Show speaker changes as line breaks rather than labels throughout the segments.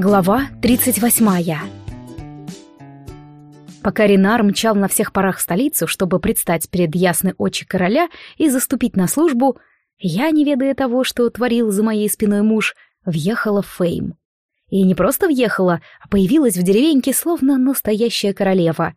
Глава 38 Пока Ренар мчал на всех парах столицу, чтобы предстать перед ясной очи короля и заступить на службу, я, не ведая того, что творил за моей спиной муж, въехала в Фейм. И не просто въехала, а появилась в деревеньке словно настоящая королева.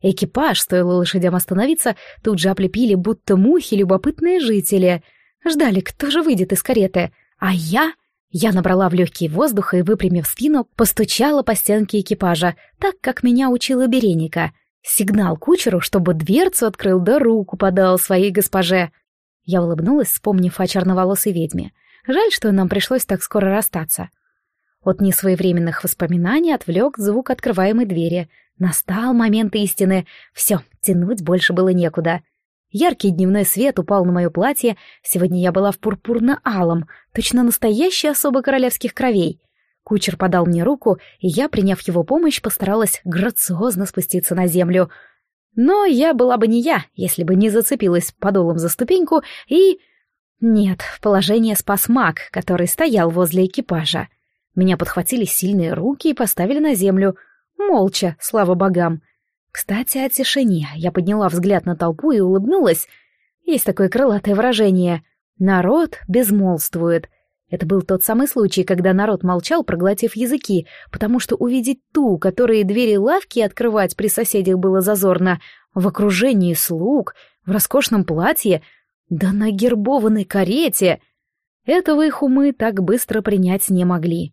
Экипаж, стоило лошадям остановиться, тут же облепили, будто мухи любопытные жители. Ждали, кто же выйдет из кареты. А я... Я набрала в легкие воздуха и, выпрямив спину, постучала по стенке экипажа, так, как меня учила Береника. Сигнал кучеру, чтобы дверцу открыл да руку подал своей госпоже. Я улыбнулась, вспомнив о черноволосой ведьме. Жаль, что нам пришлось так скоро расстаться. От несвоевременных воспоминаний отвлек звук открываемой двери. Настал момент истины. Все, тянуть больше было некуда. Яркий дневной свет упал на мое платье. Сегодня я была в пурпурно-алом, точно настоящий особо королевских кровей. Кучер подал мне руку, и я, приняв его помощь, постаралась грациозно спуститься на землю. Но я была бы не я, если бы не зацепилась подолом за ступеньку и... Нет, положение спас маг, который стоял возле экипажа. Меня подхватили сильные руки и поставили на землю. Молча, слава богам. Кстати, о тишине. Я подняла взгляд на толпу и улыбнулась. Есть такое крылатое выражение. Народ безмолвствует. Это был тот самый случай, когда народ молчал, проглотив языки, потому что увидеть ту, которые двери лавки открывать при соседях было зазорно, в окружении слуг, в роскошном платье, да на гербованной карете. Этого их умы так быстро принять не могли.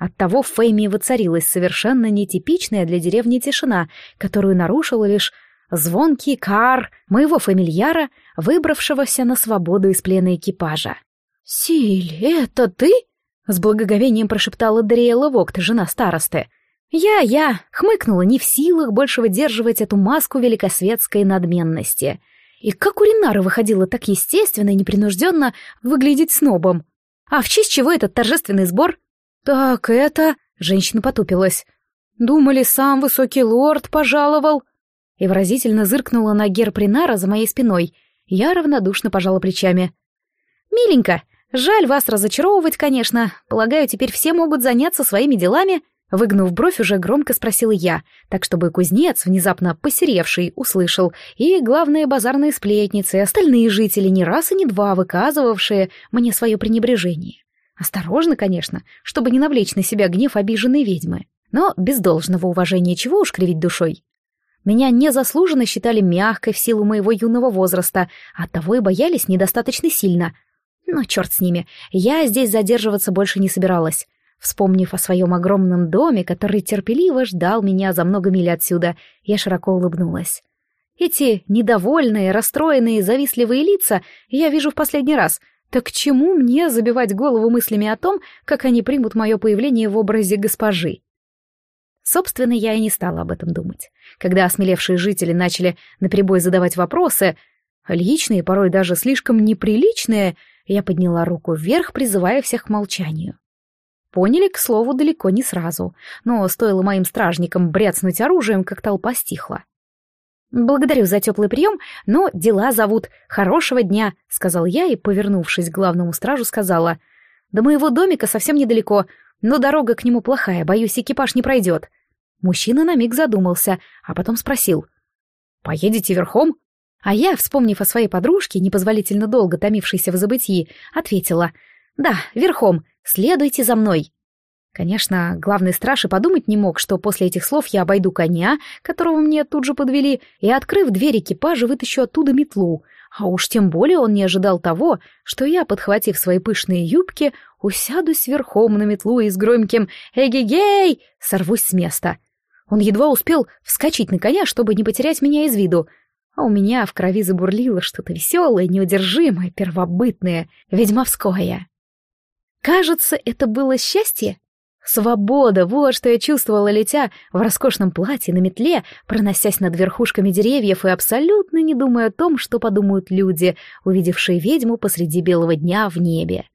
Оттого в Фейме воцарилась совершенно нетипичная для деревни тишина, которую нарушил лишь звонкий кар моего фамильяра, выбравшегося на свободу из плена экипажа. «Силь, это ты?» — с благоговением прошептала Дариэла Вокт, жена старосты. «Я, я!» — хмыкнула, не в силах больше выдерживать эту маску великосветской надменности. И как у Ринара выходило так естественно и непринужденно выглядеть снобом. А в честь чего этот торжественный сбор? «Так это...» — женщина потупилась. «Думали, сам высокий лорд пожаловал?» И выразительно зыркнула на герб Ринара за моей спиной. Я равнодушно пожала плечами. «Миленько, жаль вас разочаровывать, конечно. Полагаю, теперь все могут заняться своими делами». Выгнув бровь, уже громко спросила я, так чтобы кузнец, внезапно посеревший, услышал, и, главные базарные сплетницы, и остальные жители, не раз и не два выказывавшие мне свое пренебрежение. Осторожно, конечно, чтобы не навлечь на себя гнев обиженной ведьмы, но без должного уважения чего уж кривить душой. Меня незаслуженно считали мягкой в силу моего юного возраста, оттого и боялись недостаточно сильно. Но черт с ними, я здесь задерживаться больше не собиралась. Вспомнив о своем огромном доме, который терпеливо ждал меня за много миль отсюда, я широко улыбнулась. Эти недовольные, расстроенные, завистливые лица я вижу в последний раз, так к чему мне забивать голову мыслями о том, как они примут мое появление в образе госпожи? Собственно, я и не стала об этом думать. Когда осмелевшие жители начали наперебой задавать вопросы, личные, порой даже слишком неприличные, я подняла руку вверх, призывая всех к молчанию. Поняли, к слову, далеко не сразу, но стоило моим стражникам бряцнуть оружием, как толпа стихла. «Благодарю за теплый прием, но дела зовут. Хорошего дня», — сказал я и, повернувшись к главному стражу, сказала. «До моего домика совсем недалеко, но дорога к нему плохая, боюсь, экипаж не пройдет». Мужчина на миг задумался, а потом спросил. «Поедете верхом?» А я, вспомнив о своей подружке, непозволительно долго томившейся в забытии, ответила. «Да, верхом, следуйте за мной». Конечно, главный страж и подумать не мог, что после этих слов я обойду коня, которого мне тут же подвели, и, открыв дверь экипажа, вытащу оттуда метлу. А уж тем более он не ожидал того, что я, подхватив свои пышные юбки, усядусь верхом на метлу и с громким «Эгегей!» сорвусь с места. Он едва успел вскочить на коня, чтобы не потерять меня из виду, а у меня в крови забурлило что-то веселое, неудержимое, первобытное, ведьмовское. Кажется, это было счастье. Свобода, вот что я чувствовала, летя в роскошном платье на метле, проносясь над верхушками деревьев и абсолютно не думая о том, что подумают люди, увидевшие ведьму посреди белого дня в небе.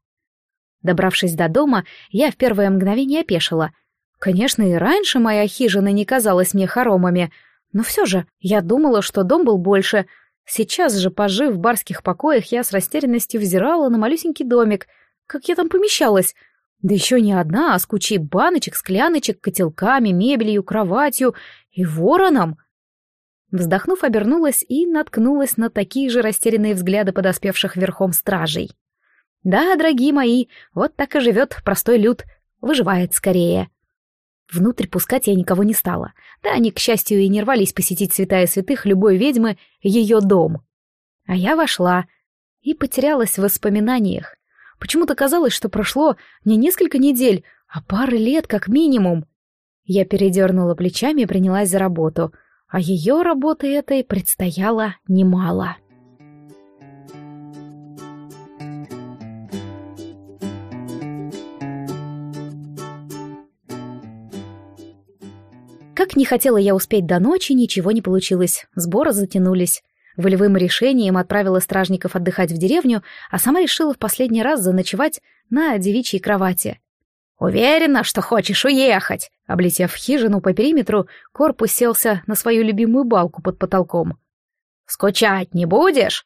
Добравшись до дома, я в первое мгновение опешила. Конечно, и раньше моя хижина не казалась мне хоромами, но все же я думала, что дом был больше. Сейчас же, пожив в барских покоях, я с растерянностью взирала на малюсенький домик. Как я там помещалась? Да еще не одна, а с кучей баночек, скляночек, котелками, мебелью, кроватью и вороном. Вздохнув, обернулась и наткнулась на такие же растерянные взгляды подоспевших верхом стражей. Да, дорогие мои, вот так и живет простой люд, выживает скорее. Внутрь пускать я никого не стала. Да, они, к счастью, и не рвались посетить святая святых любой ведьмы, ее дом. А я вошла и потерялась в воспоминаниях. Почему-то казалось, что прошло не несколько недель, а пары лет как минимум. Я передернула плечами и принялась за работу, а ее работы этой предстояло немало. Как не хотела я успеть до ночи, ничего не получилось, сборы затянулись. Волевым решением отправила стражников отдыхать в деревню, а сама решила в последний раз заночевать на девичьей кровати. «Уверена, что хочешь уехать!» Облетев хижину по периметру, корпус селся на свою любимую балку под потолком. «Скучать не будешь?»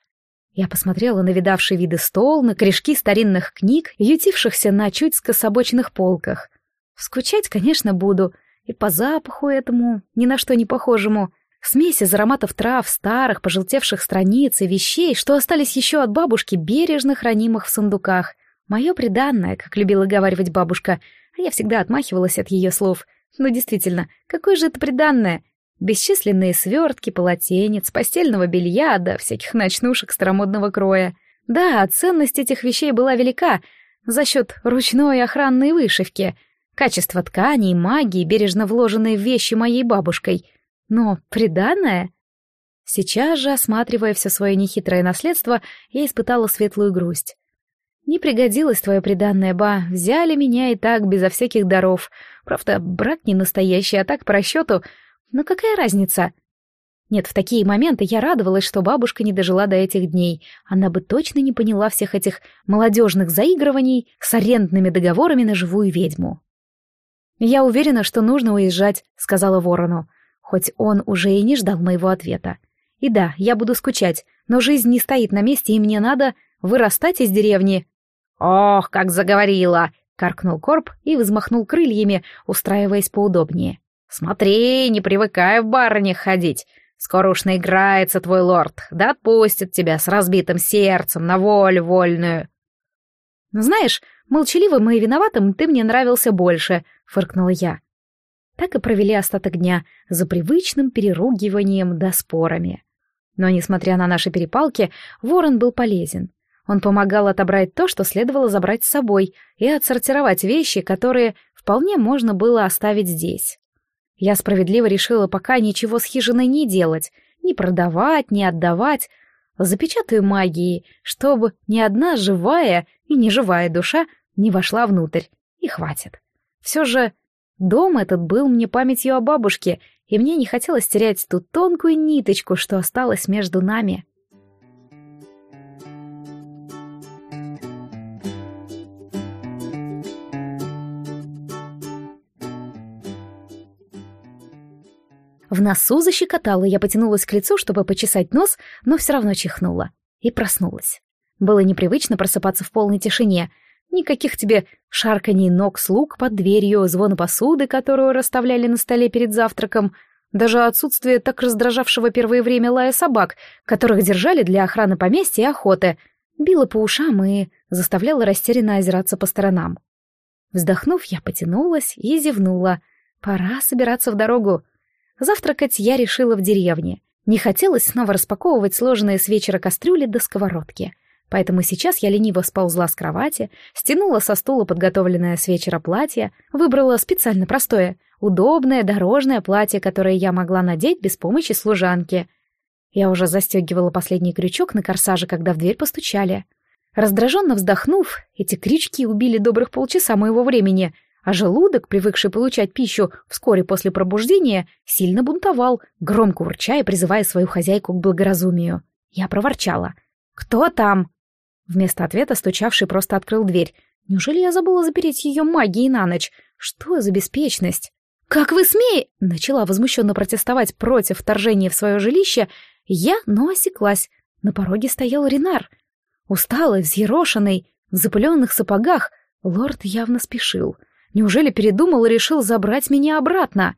Я посмотрела на видавший виды стол, на корешки старинных книг, ютившихся на чуть скособоченных полках. Скучать, конечно, буду, и по запаху этому, ни на что не похожему. Смесь из ароматов трав, старых, пожелтевших страниц и вещей, что остались еще от бабушки, бережно хранимых в сундуках. Мое преданное, как любила говаривать бабушка, а я всегда отмахивалась от ее слов. Но действительно, какое же это преданное? Бесчисленные свертки, полотенец, постельного белья, да всяких ночнушек старомодного кроя. Да, ценность этих вещей была велика за счет ручной охранной вышивки, качества тканей, магии, бережно вложенной в вещи моей бабушкой — но приданное? Сейчас же, осматривая все свое нехитрое наследство, я испытала светлую грусть. Не пригодилось твое приданное, ба, взяли меня и так, безо всяких даров. Правда, брак не настоящий, а так по расчету. Но какая разница? Нет, в такие моменты я радовалась, что бабушка не дожила до этих дней. Она бы точно не поняла всех этих молодежных заигрываний с арендными договорами на живую ведьму. «Я уверена, что нужно уезжать», — сказала ворону хоть он уже и не ждал моего ответа. И да, я буду скучать, но жизнь не стоит на месте, и мне надо вырастать из деревни. «Ох, как заговорила!» — каркнул Корп и взмахнул крыльями, устраиваясь поудобнее. «Смотри, не привыкай в барынях ходить. Скоро уж наиграется твой лорд, да отпустит тебя с разбитым сердцем на волю вольную». «Знаешь, молчаливым и виноватым ты мне нравился больше», — фыркнула я так и провели остаток дня за привычным переругиванием да спорами. Но, несмотря на наши перепалки, ворон был полезен. Он помогал отобрать то, что следовало забрать с собой, и отсортировать вещи, которые вполне можно было оставить здесь. Я справедливо решила пока ничего с хижиной не делать, ни продавать, ни отдавать. Запечатаю магией, чтобы ни одна живая и неживая душа не вошла внутрь, и хватит. Все же Дом этот был мне памятью о бабушке, и мне не хотелось терять ту тонкую ниточку, что осталась между нами. В носу защекотало, я потянулась к лицу, чтобы почесать нос, но все равно чихнула. И проснулась. Было непривычно просыпаться в полной тишине — Никаких тебе шарканий ног слуг под дверью, звона посуды, которую расставляли на столе перед завтраком, даже отсутствие так раздражавшего первое время лая собак, которых держали для охраны поместья и охоты, било по ушам и заставляло растерянно озираться по сторонам. Вздохнув, я потянулась и зевнула. Пора собираться в дорогу. Завтракать я решила в деревне. Не хотелось снова распаковывать сложенные с вечера кастрюли до сковородки — Поэтому сейчас я лениво сползла с кровати, стянула со стула подготовленное с вечера платье, выбрала специально простое, удобное дорожное платье, которое я могла надеть без помощи служанки. Я уже застегивала последний крючок на корсаже, когда в дверь постучали. Раздраженно вздохнув, эти крючки убили добрых полчаса моего времени, а желудок, привыкший получать пищу вскоре после пробуждения, сильно бунтовал, громко урча и призывая свою хозяйку к благоразумию. Я проворчала. «Кто там?» Вместо ответа стучавший просто открыл дверь. Неужели я забыла запереть ее магией на ночь? Что за беспечность? «Как вы смеете?» — начала возмущенно протестовать против вторжения в свое жилище. Я, но осеклась. На пороге стоял Ренар. Усталый, взъерошенный, в запыленных сапогах, Лорд явно спешил. Неужели передумал и решил забрать меня обратно?